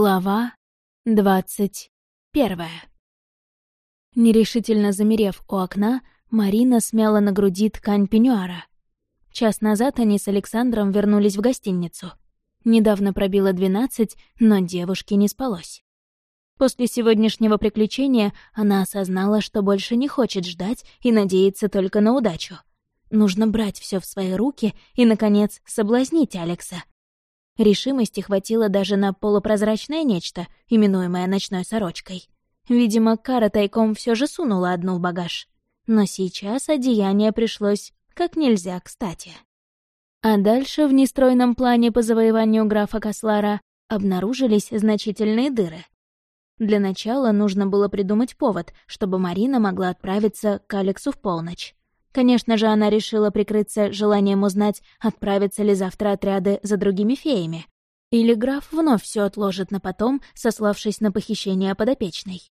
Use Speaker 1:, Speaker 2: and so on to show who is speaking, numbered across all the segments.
Speaker 1: Глава двадцать первая Нерешительно замерев у окна, Марина смяла на груди ткань пеньюара. Час назад они с Александром вернулись в гостиницу. Недавно пробило двенадцать, но девушке не спалось. После сегодняшнего приключения она осознала, что больше не хочет ждать и надеяться только на удачу. Нужно брать все в свои руки и, наконец, соблазнить Алекса — Решимости хватило даже на полупрозрачное нечто, именуемое ночной сорочкой. Видимо, Кара тайком все же сунула одну в багаж. Но сейчас одеяние пришлось как нельзя кстати. А дальше в нестройном плане по завоеванию графа Кослара обнаружились значительные дыры. Для начала нужно было придумать повод, чтобы Марина могла отправиться к Алексу в полночь. Конечно же, она решила прикрыться желанием узнать, отправятся ли завтра отряды за другими феями. Или граф вновь все отложит на потом, сославшись на похищение подопечной.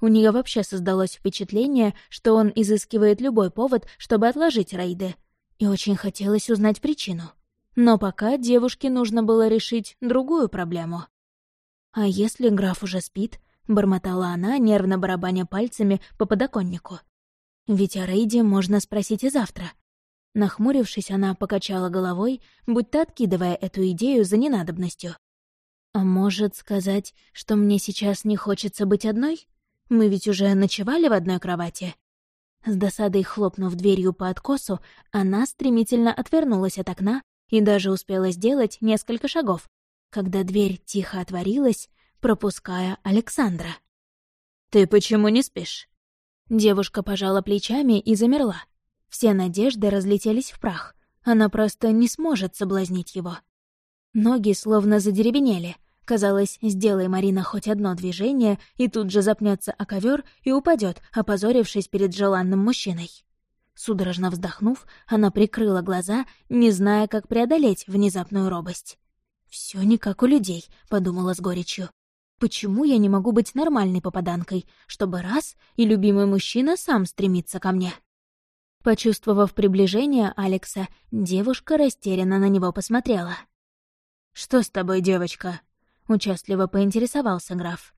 Speaker 1: У нее вообще создалось впечатление, что он изыскивает любой повод, чтобы отложить рейды. И очень хотелось узнать причину. Но пока девушке нужно было решить другую проблему. «А если граф уже спит?» — бормотала она, нервно барабаня пальцами по подоконнику. Ведь о Рейде можно спросить и завтра. Нахмурившись, она покачала головой, будто откидывая эту идею за ненадобностью. «А может сказать, что мне сейчас не хочется быть одной? Мы ведь уже ночевали в одной кровати?» С досадой хлопнув дверью по откосу, она стремительно отвернулась от окна и даже успела сделать несколько шагов, когда дверь тихо отворилась, пропуская Александра. «Ты почему не спишь?» Девушка пожала плечами и замерла. Все надежды разлетелись в прах. Она просто не сможет соблазнить его. Ноги словно задеревенели. Казалось, сделай Марина хоть одно движение, и тут же запнется о ковер и упадет, опозорившись перед желанным мужчиной. Судорожно вздохнув, она прикрыла глаза, не зная, как преодолеть внезапную робость. Все не как у людей», — подумала с горечью. Почему я не могу быть нормальной попаданкой, чтобы раз и любимый мужчина сам стремится ко мне? Почувствовав приближение Алекса, девушка растерянно на него посмотрела. «Что с тобой, девочка?» — участливо поинтересовался граф.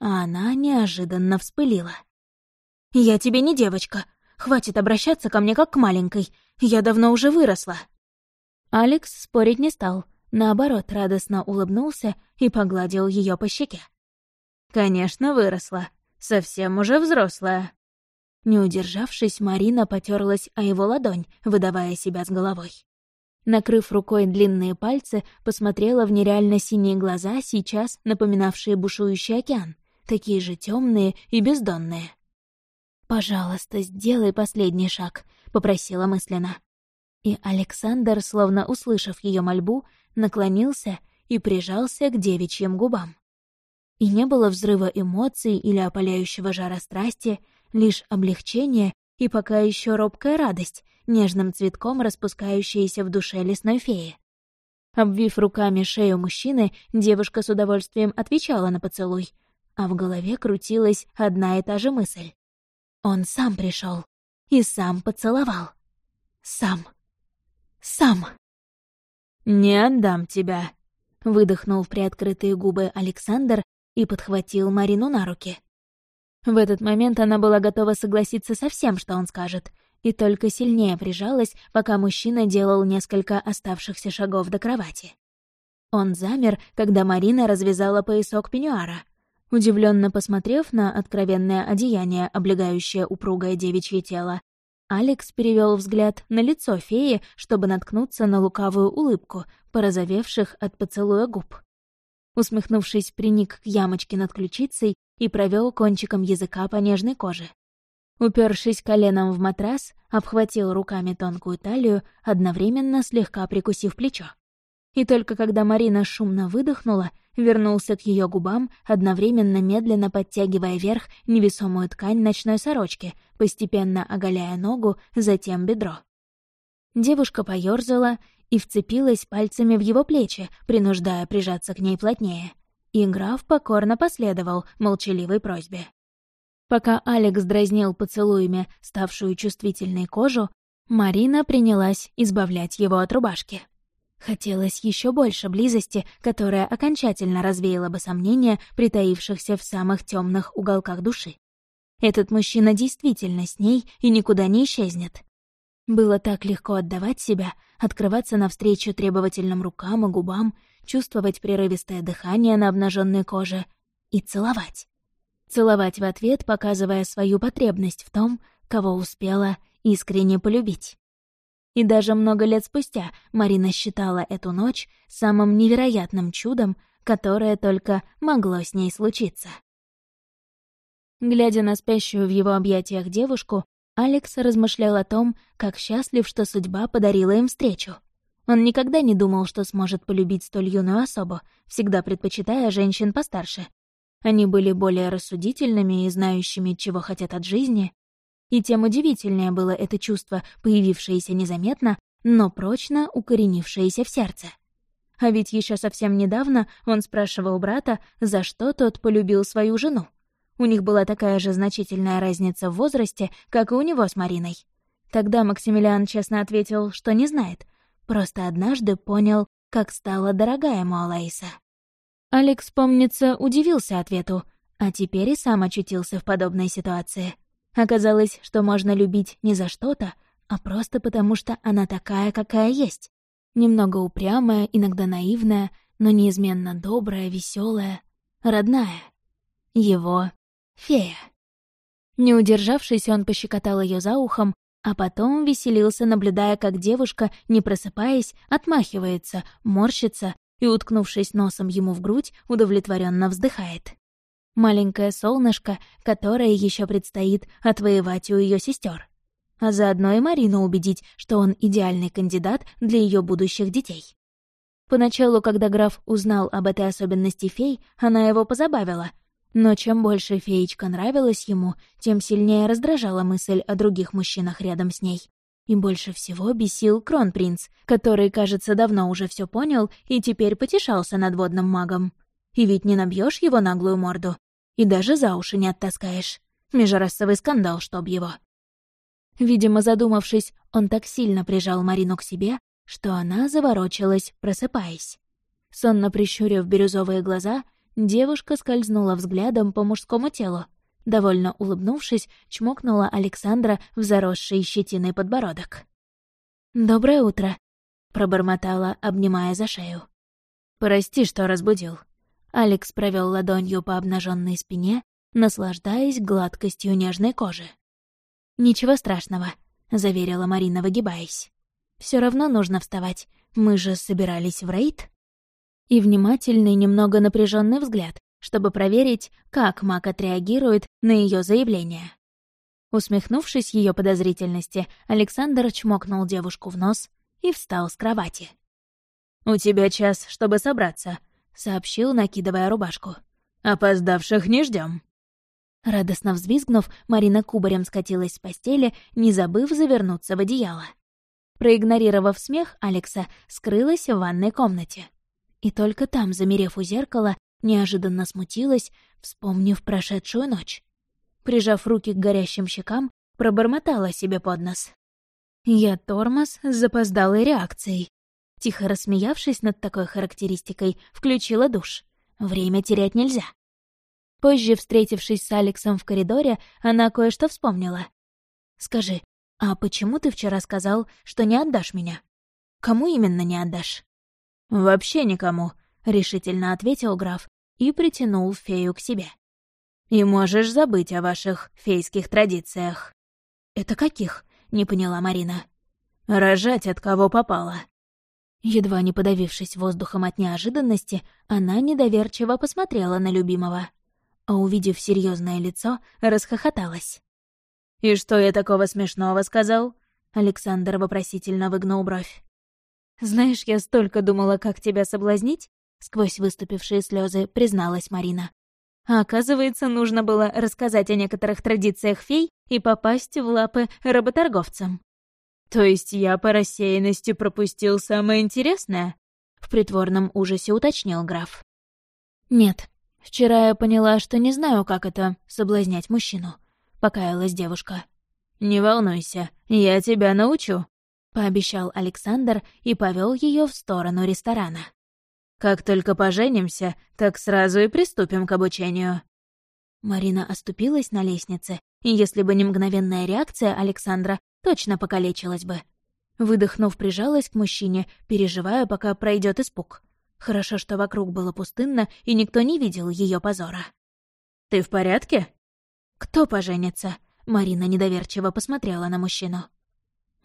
Speaker 1: А она неожиданно вспылила. «Я тебе не девочка. Хватит обращаться ко мне как к маленькой. Я давно уже выросла». Алекс спорить не стал — наоборот, радостно улыбнулся и погладил ее по щеке. «Конечно, выросла. Совсем уже взрослая». Не удержавшись, Марина потерлась о его ладонь, выдавая себя с головой. Накрыв рукой длинные пальцы, посмотрела в нереально синие глаза, сейчас напоминавшие бушующий океан, такие же темные и бездонные. «Пожалуйста, сделай последний шаг», — попросила мысленно. И Александр, словно услышав ее мольбу, наклонился и прижался к девичьим губам. И не было взрыва эмоций или опаляющего жара страсти, лишь облегчение и пока еще робкая радость, нежным цветком распускающаяся в душе лесной феи. Обвив руками шею мужчины, девушка с удовольствием отвечала на поцелуй, а в голове крутилась одна и та же мысль. Он сам пришел и сам поцеловал. Сам. «Не отдам тебя», — выдохнул в приоткрытые губы Александр и подхватил Марину на руки. В этот момент она была готова согласиться со всем, что он скажет, и только сильнее прижалась, пока мужчина делал несколько оставшихся шагов до кровати. Он замер, когда Марина развязала поясок пеньюара. Удивленно посмотрев на откровенное одеяние, облегающее упругое девичье тело, Алекс перевел взгляд на лицо феи, чтобы наткнуться на лукавую улыбку, порозовевших от поцелуя губ. Усмехнувшись, приник к ямочке над ключицей и провел кончиком языка по нежной коже. Упершись коленом в матрас, обхватил руками тонкую талию, одновременно слегка прикусив плечо. И только когда Марина шумно выдохнула, вернулся к ее губам, одновременно медленно подтягивая вверх невесомую ткань ночной сорочки, постепенно оголяя ногу, затем бедро. Девушка поёрзала и вцепилась пальцами в его плечи, принуждая прижаться к ней плотнее. И граф покорно последовал молчаливой просьбе. Пока Алекс дразнил поцелуями ставшую чувствительной кожу, Марина принялась избавлять его от рубашки. Хотелось еще больше близости, которая окончательно развеяла бы сомнения, притаившихся в самых темных уголках души. Этот мужчина действительно с ней и никуда не исчезнет. Было так легко отдавать себя, открываться навстречу требовательным рукам и губам, чувствовать прерывистое дыхание на обнаженной коже и целовать. Целовать в ответ, показывая свою потребность в том, кого успела искренне полюбить. И даже много лет спустя Марина считала эту ночь самым невероятным чудом, которое только могло с ней случиться. Глядя на спящую в его объятиях девушку, Алекс размышлял о том, как счастлив, что судьба подарила им встречу. Он никогда не думал, что сможет полюбить столь юную особу, всегда предпочитая женщин постарше. Они были более рассудительными и знающими, чего хотят от жизни. И тем удивительнее было это чувство, появившееся незаметно, но прочно укоренившееся в сердце. А ведь еще совсем недавно он спрашивал брата, за что тот полюбил свою жену. У них была такая же значительная разница в возрасте, как и у него с Мариной. Тогда Максимилиан честно ответил, что не знает, просто однажды понял, как стала дорогая ему Алаиса. Алекс, помнится, удивился ответу, а теперь и сам очутился в подобной ситуации. Оказалось, что можно любить не за что-то, а просто потому, что она такая, какая есть. Немного упрямая, иногда наивная, но неизменно добрая, веселая, родная. Его Фея. Не удержавшись, он пощекотал ее за ухом, а потом веселился, наблюдая, как девушка, не просыпаясь, отмахивается, морщится и, уткнувшись носом ему в грудь, удовлетворенно вздыхает. Маленькое солнышко, которое еще предстоит отвоевать у ее сестер, а заодно и Марину убедить, что он идеальный кандидат для ее будущих детей. Поначалу, когда граф узнал об этой особенности фей, она его позабавила — но чем больше феечка нравилась ему, тем сильнее раздражала мысль о других мужчинах рядом с ней. И больше всего бесил Кронпринц, который, кажется, давно уже все понял и теперь потешался над водным магом. И ведь не набьешь его наглую морду. И даже за уши не оттаскаешь. Межрасовый скандал, чтоб его. Видимо, задумавшись, он так сильно прижал Марину к себе, что она заворочилась, просыпаясь. Сонно прищурив бирюзовые глаза — Девушка скользнула взглядом по мужскому телу. Довольно улыбнувшись, чмокнула Александра в заросший щетиной подбородок. «Доброе утро», — пробормотала, обнимая за шею. «Прости, что разбудил». Алекс провел ладонью по обнаженной спине, наслаждаясь гладкостью нежной кожи. «Ничего страшного», — заверила Марина, выгибаясь. Все равно нужно вставать. Мы же собирались в рейд» и внимательный, немного напряженный взгляд, чтобы проверить, как Мак отреагирует на ее заявление. Усмехнувшись ее подозрительности, Александр чмокнул девушку в нос и встал с кровати. «У тебя час, чтобы собраться», — сообщил, накидывая рубашку. «Опоздавших не ждем. Радостно взвизгнув, Марина кубарем скатилась с постели, не забыв завернуться в одеяло. Проигнорировав смех Алекса, скрылась в ванной комнате. И только там, замерев у зеркала, неожиданно смутилась, вспомнив прошедшую ночь. Прижав руки к горящим щекам, пробормотала себе под нос. Я тормоз с запоздалой реакцией. Тихо рассмеявшись над такой характеристикой, включила душ. Время терять нельзя. Позже, встретившись с Алексом в коридоре, она кое-что вспомнила. «Скажи, а почему ты вчера сказал, что не отдашь меня? Кому именно не отдашь?» «Вообще никому», — решительно ответил граф и притянул фею к себе. «И можешь забыть о ваших фейских традициях». «Это каких?» — не поняла Марина. «Рожать от кого попало». Едва не подавившись воздухом от неожиданности, она недоверчиво посмотрела на любимого. А увидев серьезное лицо, расхохоталась. «И что я такого смешного сказал?» Александр вопросительно выгнул бровь. «Знаешь, я столько думала, как тебя соблазнить», — сквозь выступившие слезы призналась Марина. А оказывается, нужно было рассказать о некоторых традициях фей и попасть в лапы работорговцам. «То есть я по рассеянности пропустил самое интересное?» — в притворном ужасе уточнил граф. «Нет, вчера я поняла, что не знаю, как это — соблазнять мужчину», — покаялась девушка. «Не волнуйся, я тебя научу», пообещал Александр и повел ее в сторону ресторана. «Как только поженимся, так сразу и приступим к обучению». Марина оступилась на лестнице, и если бы не мгновенная реакция Александра, точно покалечилась бы. Выдохнув, прижалась к мужчине, переживая, пока пройдет испуг. Хорошо, что вокруг было пустынно, и никто не видел ее позора. «Ты в порядке?» «Кто поженится?» Марина недоверчиво посмотрела на мужчину.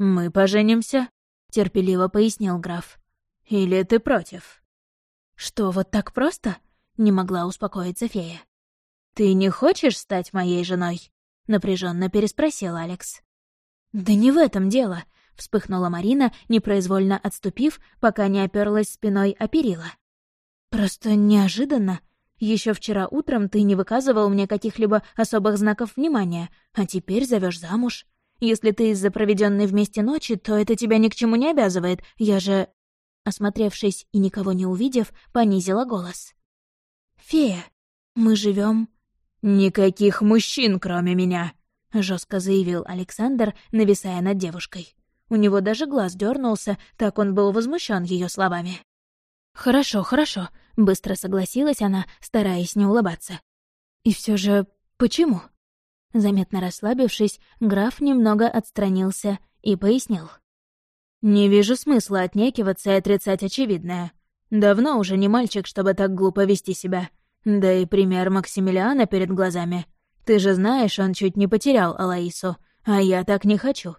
Speaker 1: «Мы поженимся», — терпеливо пояснил граф. «Или ты против?» «Что, вот так просто?» — не могла успокоиться фея. «Ты не хочешь стать моей женой?» — напряженно переспросил Алекс. «Да не в этом дело», — вспыхнула Марина, непроизвольно отступив, пока не оперлась спиной о перила. «Просто неожиданно. Еще вчера утром ты не выказывал мне каких-либо особых знаков внимания, а теперь зовешь замуж. Если ты из-за проведенной вместе ночи, то это тебя ни к чему не обязывает. Я же...» Осмотревшись и никого не увидев, понизила голос. «Фея, мы живем. «Никаких мужчин, кроме меня!» — жестко заявил Александр, нависая над девушкой. У него даже глаз дернулся, так он был возмущен ее словами. «Хорошо, хорошо», — быстро согласилась она, стараясь не улыбаться. «И все же почему?» Заметно расслабившись, граф немного отстранился и пояснил. «Не вижу смысла отнекиваться и отрицать очевидное. Давно уже не мальчик, чтобы так глупо вести себя. Да и пример Максимилиана перед глазами. Ты же знаешь, он чуть не потерял Алаису, а я так не хочу.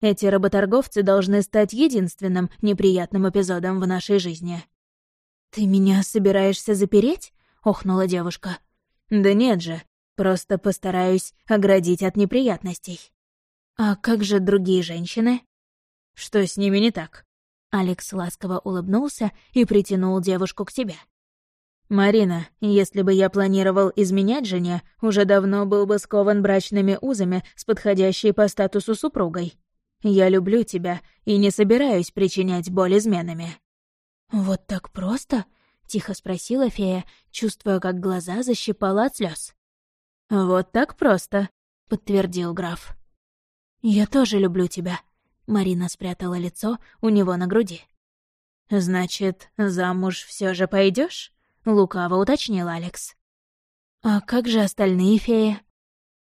Speaker 1: Эти работорговцы должны стать единственным неприятным эпизодом в нашей жизни. «Ты меня собираешься запереть?» — охнула девушка. «Да нет же, просто постараюсь оградить от неприятностей». «А как же другие женщины?» «Что с ними не так?» Алекс ласково улыбнулся и притянул девушку к себе. «Марина, если бы я планировал изменять жене, уже давно был бы скован брачными узами с подходящей по статусу супругой. Я люблю тебя и не собираюсь причинять боль изменами». «Вот так просто?» — тихо спросила фея, чувствуя, как глаза защипала от слез. «Вот так просто», — подтвердил граф. «Я тоже люблю тебя», — Марина спрятала лицо у него на груди. «Значит, замуж все же пойдешь? лукаво уточнил Алекс. «А как же остальные феи?»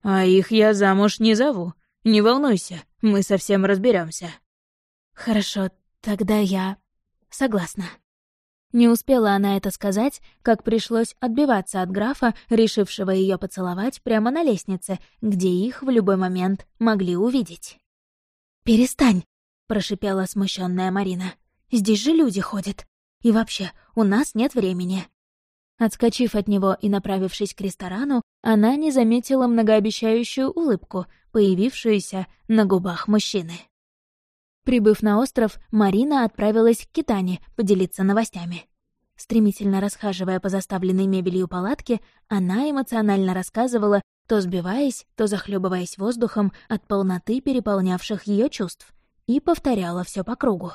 Speaker 1: «А их я замуж не зову. Не волнуйся, мы совсем разберемся. «Хорошо, тогда я согласна». Не успела она это сказать, как пришлось отбиваться от графа, решившего ее поцеловать прямо на лестнице, где их в любой момент могли увидеть. «Перестань!» — прошипела смущенная Марина. «Здесь же люди ходят. И вообще, у нас нет времени». Отскочив от него и направившись к ресторану, она не заметила многообещающую улыбку, появившуюся на губах мужчины. Прибыв на остров, Марина отправилась к Китане поделиться новостями. Стремительно расхаживая по заставленной мебелью палатке, она эмоционально рассказывала, то сбиваясь, то захлебываясь воздухом от полноты переполнявших ее чувств, и повторяла все по кругу.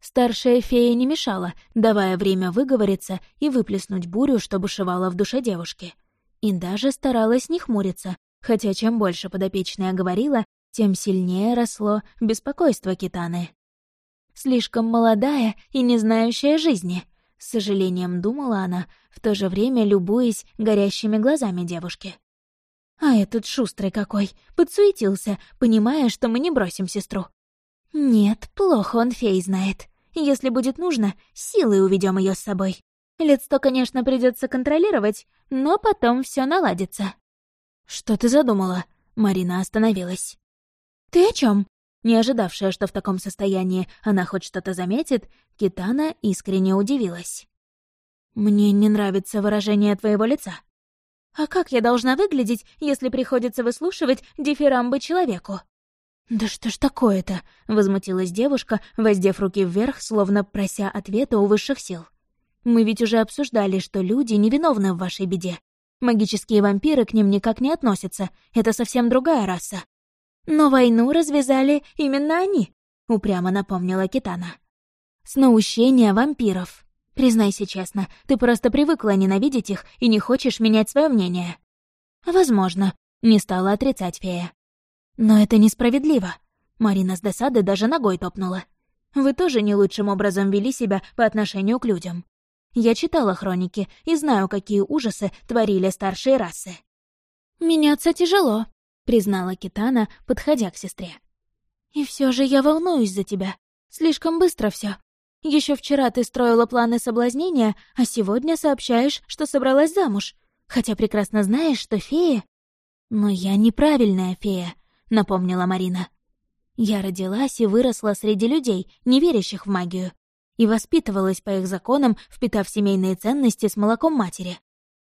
Speaker 1: Старшая фея не мешала, давая время выговориться и выплеснуть бурю, что бушевала в душе девушки. И даже старалась не хмуриться, хотя чем больше подопечная говорила, тем сильнее росло беспокойство Китаны. «Слишком молодая и не знающая жизни», — с сожалением думала она, в то же время любуясь горящими глазами девушки. «А этот шустрый какой, подсуетился, понимая, что мы не бросим сестру. «Нет, плохо он фей знает. Если будет нужно, силой уведем ее с собой. Лет конечно, придется контролировать, но потом все наладится». «Что ты задумала?» Марина остановилась. «Ты о чем? Не ожидавшая, что в таком состоянии она хоть что-то заметит, Китана искренне удивилась. «Мне не нравится выражение твоего лица. А как я должна выглядеть, если приходится выслушивать дифирамбы человеку?» «Да что ж такое-то?» — возмутилась девушка, воздев руки вверх, словно прося ответа у высших сил. «Мы ведь уже обсуждали, что люди невиновны в вашей беде. Магические вампиры к ним никак не относятся, это совсем другая раса». «Но войну развязали именно они», — упрямо напомнила Китана. «С вампиров. Признайся честно, ты просто привыкла ненавидеть их и не хочешь менять свое мнение». «Возможно», — не стала отрицать фея. Но это несправедливо. Марина с досады даже ногой топнула. «Вы тоже не лучшим образом вели себя по отношению к людям. Я читала хроники и знаю, какие ужасы творили старшие расы». «Меняться тяжело», — признала Китана, подходя к сестре. «И все же я волнуюсь за тебя. Слишком быстро все. Еще вчера ты строила планы соблазнения, а сегодня сообщаешь, что собралась замуж. Хотя прекрасно знаешь, что фея...» «Но я неправильная фея», — напомнила Марина. «Я родилась и выросла среди людей, не верящих в магию, и воспитывалась по их законам, впитав семейные ценности с молоком матери.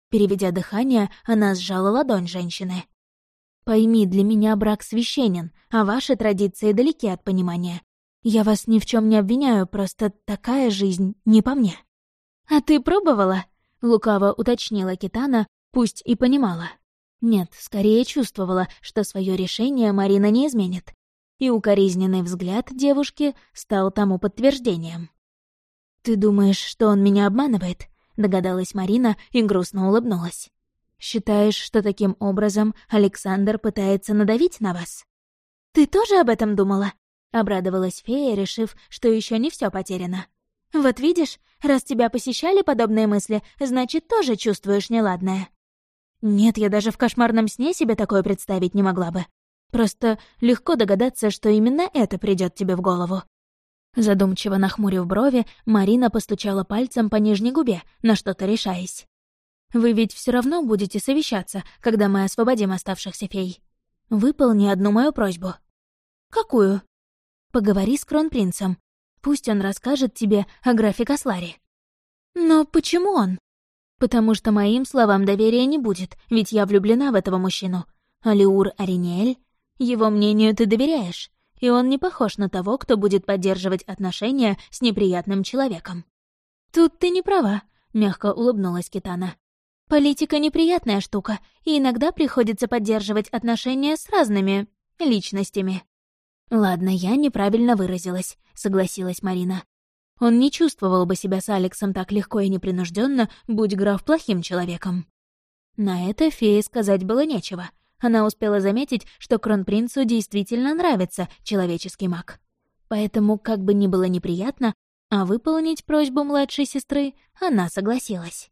Speaker 1: Переведя дыхание, она сжала ладонь женщины. «Пойми, для меня брак священен, а ваши традиции далеки от понимания. Я вас ни в чем не обвиняю, просто такая жизнь не по мне». «А ты пробовала?» — лукаво уточнила Китана, пусть и понимала. Нет, скорее чувствовала, что свое решение Марина не изменит. И укоризненный взгляд девушки стал тому подтверждением. «Ты думаешь, что он меня обманывает?» — догадалась Марина и грустно улыбнулась. «Считаешь, что таким образом Александр пытается надавить на вас?» «Ты тоже об этом думала?» — обрадовалась фея, решив, что еще не все потеряно. «Вот видишь, раз тебя посещали подобные мысли, значит, тоже чувствуешь неладное». «Нет, я даже в кошмарном сне себе такое представить не могла бы. Просто легко догадаться, что именно это придет тебе в голову. Задумчиво нахмурив брови, Марина постучала пальцем по нижней губе, на что-то решаясь. «Вы ведь все равно будете совещаться, когда мы освободим оставшихся фей. Выполни одну мою просьбу». «Какую?» «Поговори с кронпринцем. Пусть он расскажет тебе о графе Косларе». «Но почему он?» «Потому что моим словам доверия не будет, ведь я влюблена в этого мужчину. Алиур Ариниэль, его мнению ты доверяешь и он не похож на того, кто будет поддерживать отношения с неприятным человеком. «Тут ты не права», — мягко улыбнулась Китана. «Политика — неприятная штука, и иногда приходится поддерживать отношения с разными личностями». «Ладно, я неправильно выразилась», — согласилась Марина. Он не чувствовал бы себя с Алексом так легко и непринужденно, будь граф плохим человеком. На это фее сказать было нечего. Она успела заметить, что кронпринцу действительно нравится человеческий маг. Поэтому, как бы ни было неприятно, а выполнить просьбу младшей сестры она согласилась.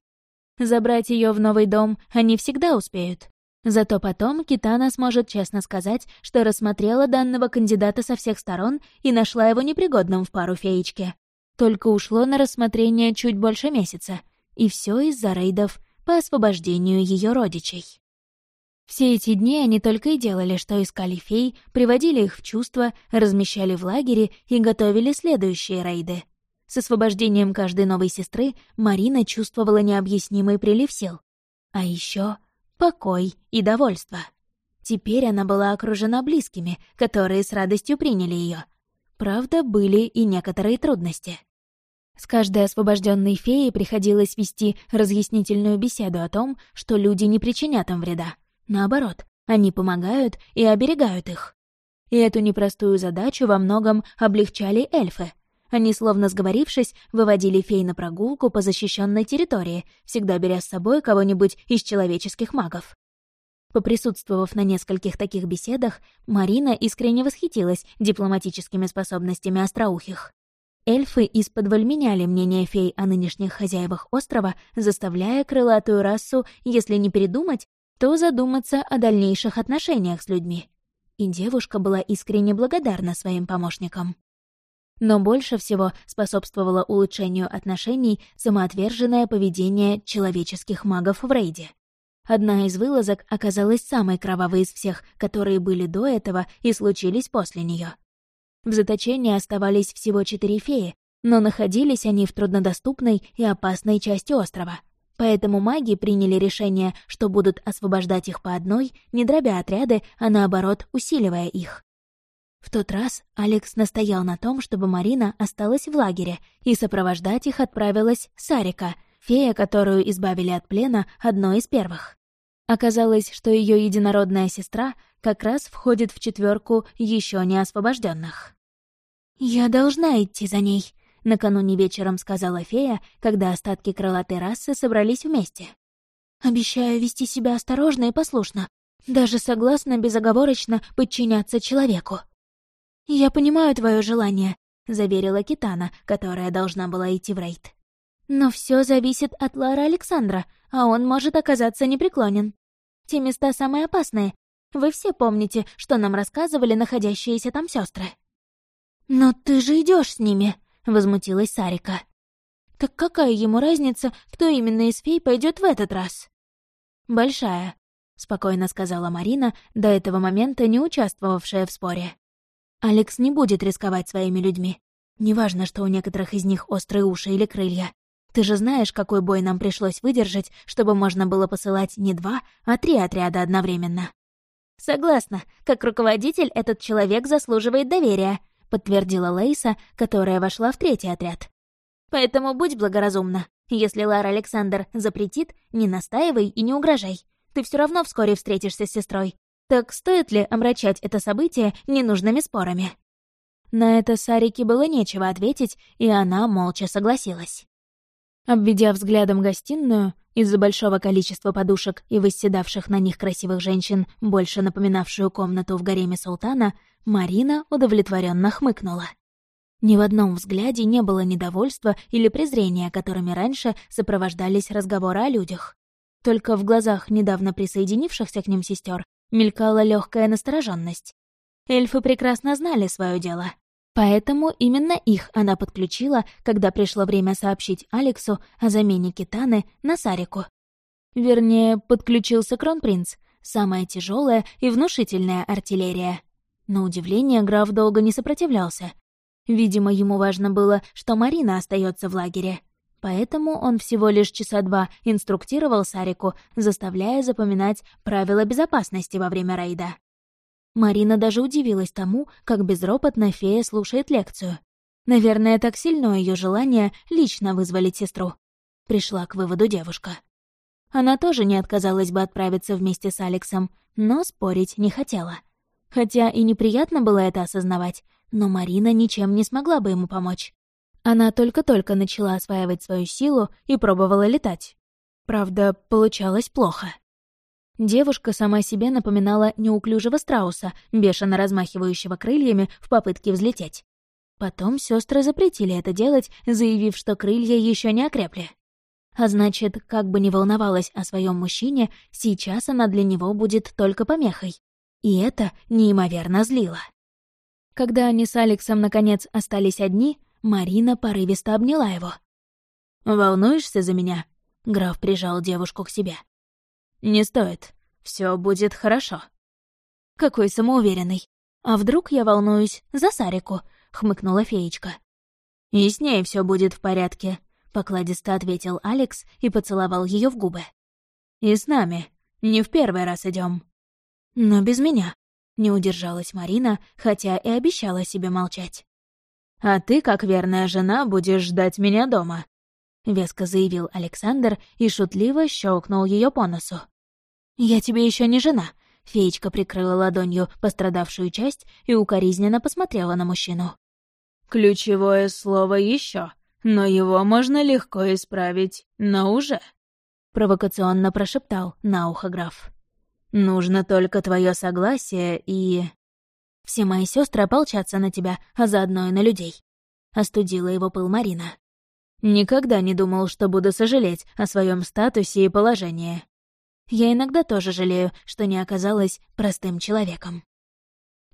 Speaker 1: Забрать ее в новый дом они всегда успеют. Зато потом Китана сможет честно сказать, что рассмотрела данного кандидата со всех сторон и нашла его непригодным в пару феечки. Только ушло на рассмотрение чуть больше месяца. И все из-за рейдов по освобождению ее родичей. Все эти дни они только и делали, что искали фей, приводили их в чувство, размещали в лагере и готовили следующие рейды. С освобождением каждой новой сестры Марина чувствовала необъяснимый прилив сил. А еще покой и довольство. Теперь она была окружена близкими, которые с радостью приняли ее. Правда, были и некоторые трудности. С каждой освобожденной феей приходилось вести разъяснительную беседу о том, что люди не причинят им вреда, Наоборот, они помогают и оберегают их. И эту непростую задачу во многом облегчали эльфы. Они, словно сговорившись, выводили фей на прогулку по защищенной территории, всегда беря с собой кого-нибудь из человеческих магов. Поприсутствовав на нескольких таких беседах, Марина искренне восхитилась дипломатическими способностями остроухих. Эльфы из-под меняли мнение фей о нынешних хозяевах острова, заставляя крылатую расу, если не передумать, то задуматься о дальнейших отношениях с людьми. И девушка была искренне благодарна своим помощникам. Но больше всего способствовало улучшению отношений самоотверженное поведение человеческих магов в рейде. Одна из вылазок оказалась самой кровавой из всех, которые были до этого и случились после нее. В заточении оставались всего четыре феи, но находились они в труднодоступной и опасной части острова. Поэтому маги приняли решение, что будут освобождать их по одной, не дробя отряды, а наоборот усиливая их. В тот раз Алекс настоял на том, чтобы Марина осталась в лагере, и сопровождать их отправилась Сарика, фея, которую избавили от плена одной из первых. Оказалось, что ее единородная сестра как раз входит в четверку еще не освобожденных. «Я должна идти за ней», накануне вечером сказала фея, когда остатки крылатой расы собрались вместе. «Обещаю вести себя осторожно и послушно, даже согласно безоговорочно подчиняться человеку». «Я понимаю твое желание», — заверила Китана, которая должна была идти в рейд. «Но все зависит от Лара Александра, а он может оказаться непреклонен. Те места самые опасные. Вы все помните, что нам рассказывали находящиеся там сестры. «Но ты же идешь с ними», — возмутилась Сарика. «Так какая ему разница, кто именно из фей пойдет в этот раз?» «Большая», — спокойно сказала Марина, до этого момента не участвовавшая в споре. «Алекс не будет рисковать своими людьми. Неважно, что у некоторых из них острые уши или крылья. Ты же знаешь, какой бой нам пришлось выдержать, чтобы можно было посылать не два, а три отряда одновременно». «Согласна. Как руководитель, этот человек заслуживает доверия», — подтвердила Лейса, которая вошла в третий отряд. «Поэтому будь благоразумна. Если Лара Александр запретит, не настаивай и не угрожай. Ты все равно вскоре встретишься с сестрой. Так стоит ли омрачать это событие ненужными спорами?» На это Сарике было нечего ответить, и она молча согласилась. Обведя взглядом гостиную, из-за большого количества подушек и восседавших на них красивых женщин, больше напоминавшую комнату в гареме султана, Марина удовлетворенно хмыкнула. Ни в одном взгляде не было недовольства или презрения, которыми раньше сопровождались разговоры о людях. Только в глазах недавно присоединившихся к ним сестер мелькала легкая настороженность. Эльфы прекрасно знали свое дело. Поэтому именно их она подключила, когда пришло время сообщить Алексу о замене Китаны на Сарику. Вернее, подключился Кронпринц, самая тяжелая и внушительная артиллерия. На удивление, граф долго не сопротивлялся. Видимо, ему важно было, что Марина остается в лагере. Поэтому он всего лишь часа два инструктировал Сарику, заставляя запоминать правила безопасности во время рейда. Марина даже удивилась тому, как безропотно фея слушает лекцию. Наверное, так сильно ее желание лично вызволить сестру. Пришла к выводу девушка. Она тоже не отказалась бы отправиться вместе с Алексом, но спорить не хотела. Хотя и неприятно было это осознавать, но Марина ничем не смогла бы ему помочь. Она только-только начала осваивать свою силу и пробовала летать. Правда, получалось плохо. Девушка сама себе напоминала неуклюжего страуса, бешено размахивающего крыльями в попытке взлететь. Потом сестры запретили это делать, заявив, что крылья еще не окрепли. А значит, как бы ни волновалась о своем мужчине, сейчас она для него будет только помехой. И это неимоверно злило. Когда они с Алексом наконец остались одни, Марина порывисто обняла его. «Волнуешься за меня?» Граф прижал девушку к себе. «Не стоит. Все будет хорошо». «Какой самоуверенный. А вдруг я волнуюсь за Сарику?» — хмыкнула феечка. «И с ней все будет в порядке», — покладисто ответил Алекс и поцеловал ее в губы. «И с нами. Не в первый раз идем. «Но без меня», — не удержалась Марина, хотя и обещала себе молчать. «А ты, как верная жена, будешь ждать меня дома», веско заявил Александр и шутливо щелкнул ее по носу. «Я тебе еще не жена», — феечка прикрыла ладонью пострадавшую часть и укоризненно посмотрела на мужчину. «Ключевое слово еще, но его можно легко исправить, но уже», — провокационно прошептал на ухо граф. «Нужно только твое согласие и...» «Все мои сестры ополчатся на тебя, а заодно и на людей», — остудила его пыл Марина. Никогда не думал, что буду сожалеть о своем статусе и положении. Я иногда тоже жалею, что не оказалась простым человеком.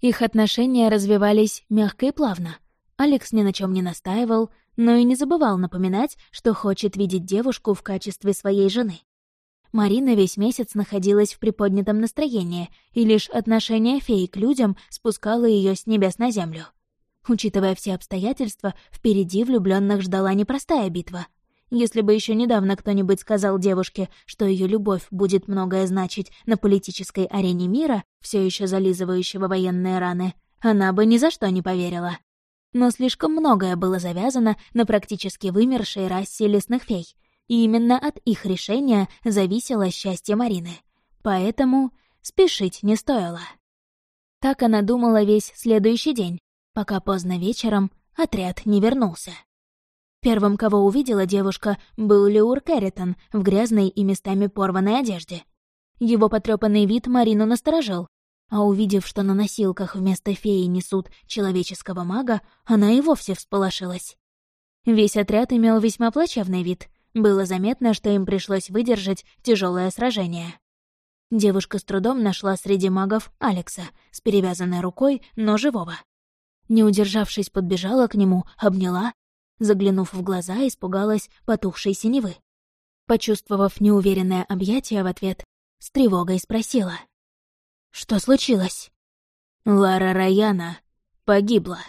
Speaker 1: Их отношения развивались мягко и плавно. Алекс ни на чем не настаивал, но и не забывал напоминать, что хочет видеть девушку в качестве своей жены. Марина весь месяц находилась в приподнятом настроении, и лишь отношение феи к людям спускало ее с небес на землю. Учитывая все обстоятельства, впереди влюбленных ждала непростая битва. Если бы еще недавно кто-нибудь сказал девушке, что ее любовь будет многое значить на политической арене мира, все еще зализывающего военные раны, она бы ни за что не поверила. Но слишком многое было завязано на практически вымершей расе лесных фей, и именно от их решения зависело счастье Марины. Поэтому спешить не стоило. Так она думала весь следующий день, пока поздно вечером отряд не вернулся. Первым, кого увидела девушка, был Леур Кэрритон в грязной и местами порванной одежде. Его потрёпанный вид Марину насторожил. А увидев, что на носилках вместо феи несут человеческого мага, она и вовсе всполошилась. Весь отряд имел весьма плачевный вид. Было заметно, что им пришлось выдержать тяжелое сражение. Девушка с трудом нашла среди магов Алекса с перевязанной рукой, но живого. Не удержавшись, подбежала к нему, обняла. Заглянув в глаза, испугалась потухшей синевы. Почувствовав неуверенное объятие в ответ, с тревогой спросила. «Что случилось?»
Speaker 2: «Лара Раяна погибла»,